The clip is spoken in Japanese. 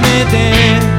めて